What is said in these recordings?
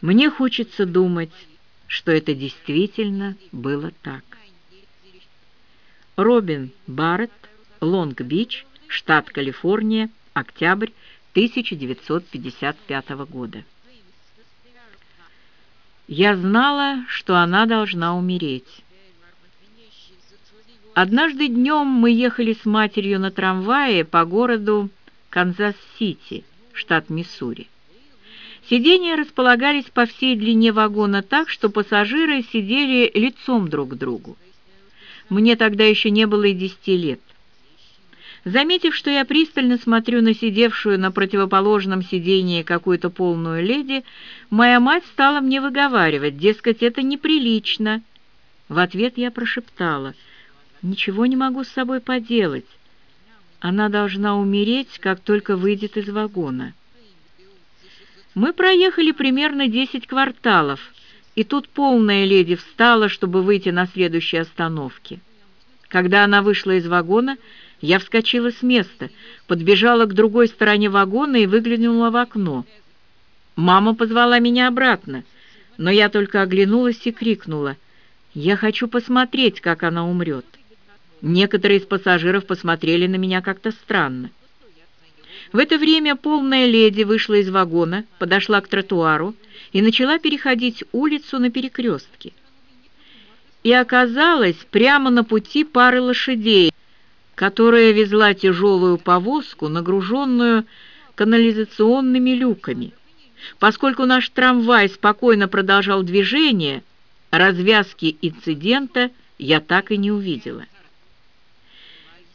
Мне хочется думать, что это действительно было так. Робин Барретт, Лонг-Бич, штат Калифорния, октябрь 1955 года. Я знала, что она должна умереть. Однажды днем мы ехали с матерью на трамвае по городу Канзас-Сити, штат Миссури. Сиденья располагались по всей длине вагона так, что пассажиры сидели лицом друг к другу. Мне тогда еще не было и десяти лет. Заметив, что я пристально смотрю на сидевшую на противоположном сиденье какую-то полную леди, моя мать стала мне выговаривать, дескать, это неприлично. В ответ я прошептала, «Ничего не могу с собой поделать. Она должна умереть, как только выйдет из вагона». Мы проехали примерно десять кварталов, и тут полная леди встала, чтобы выйти на следующей остановке. Когда она вышла из вагона, я вскочила с места, подбежала к другой стороне вагона и выглянула в окно. Мама позвала меня обратно, но я только оглянулась и крикнула, «Я хочу посмотреть, как она умрет». Некоторые из пассажиров посмотрели на меня как-то странно. В это время полная леди вышла из вагона, подошла к тротуару и начала переходить улицу на перекрестке. И оказалась прямо на пути пары лошадей, которая везла тяжелую повозку, нагруженную канализационными люками. Поскольку наш трамвай спокойно продолжал движение, развязки инцидента я так и не увидела.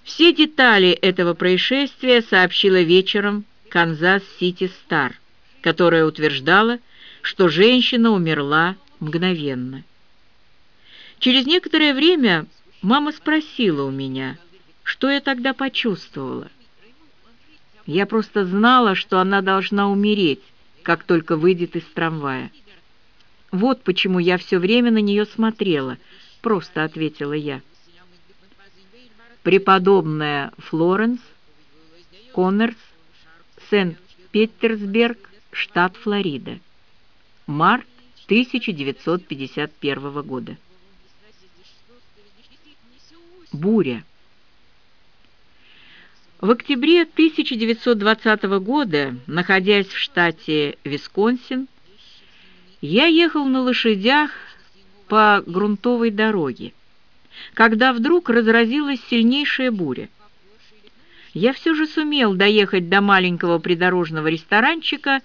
Все детали этого происшествия сообщила вечером Канзас-Сити Стар, которая утверждала, что женщина умерла мгновенно. Через некоторое время мама спросила у меня, что я тогда почувствовала. Я просто знала, что она должна умереть, как только выйдет из трамвая. Вот почему я все время на нее смотрела, просто ответила я преподобная Флоренс, Коннорс, Сент-Петерсберг, штат Флорида. Март 1951 года. Буря. В октябре 1920 года, находясь в штате Висконсин, я ехал на лошадях по грунтовой дороге когда вдруг разразилась сильнейшая буря. Я все же сумел доехать до маленького придорожного ресторанчика,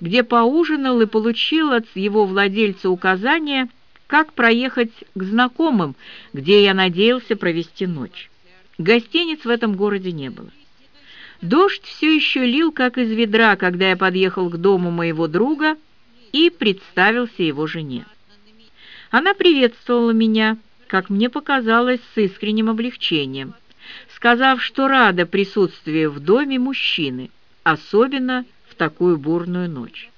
где поужинал и получил от его владельца указания, как проехать к знакомым, где я надеялся провести ночь. Гостиниц в этом городе не было. Дождь все еще лил, как из ведра, когда я подъехал к дому моего друга и представился его жене. Она приветствовала меня, как мне показалось, с искренним облегчением, сказав, что рада присутствию в доме мужчины, особенно в такую бурную ночь.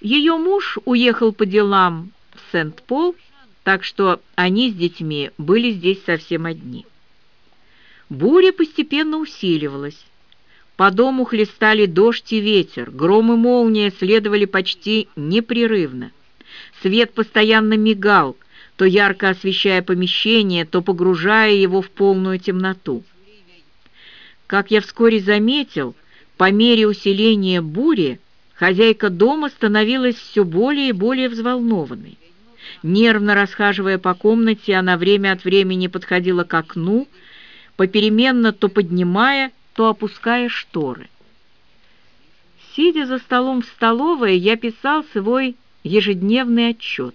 Ее муж уехал по делам в Сент-Пол, так что они с детьми были здесь совсем одни. Буря постепенно усиливалась. По дому хлестали дождь и ветер, гром и молния следовали почти непрерывно. Свет постоянно мигал, то ярко освещая помещение, то погружая его в полную темноту. Как я вскоре заметил, по мере усиления бури хозяйка дома становилась все более и более взволнованной. Нервно расхаживая по комнате, она время от времени подходила к окну, попеременно то поднимая, то опуская шторы. Сидя за столом в столовой, я писал свой ежедневный отчет.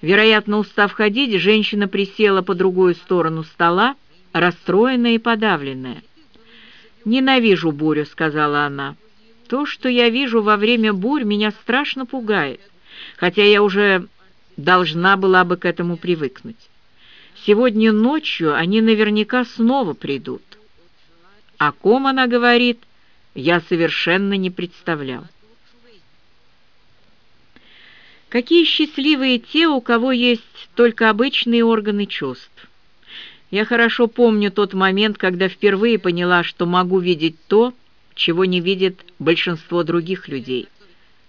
Вероятно, устав ходить, женщина присела по другую сторону стола, расстроенная и подавленная. «Ненавижу бурю», — сказала она. «То, что я вижу во время бурь, меня страшно пугает, хотя я уже должна была бы к этому привыкнуть. Сегодня ночью они наверняка снова придут». О ком она говорит, я совершенно не представлял. Какие счастливые те, у кого есть только обычные органы чувств. Я хорошо помню тот момент, когда впервые поняла, что могу видеть то, чего не видит большинство других людей.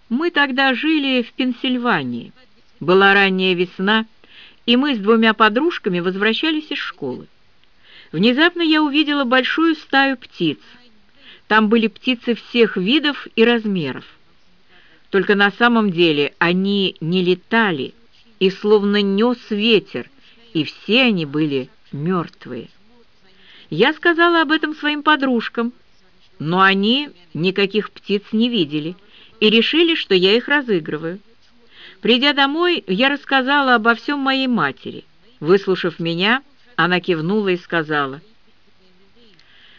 Мы тогда жили в Пенсильвании. Была ранняя весна, и мы с двумя подружками возвращались из школы. Внезапно я увидела большую стаю птиц. Там были птицы всех видов и размеров. Только на самом деле они не летали, и словно нес ветер, и все они были мертвые. Я сказала об этом своим подружкам, но они никаких птиц не видели и решили, что я их разыгрываю. Придя домой, я рассказала обо всем моей матери. Выслушав меня, она кивнула и сказала,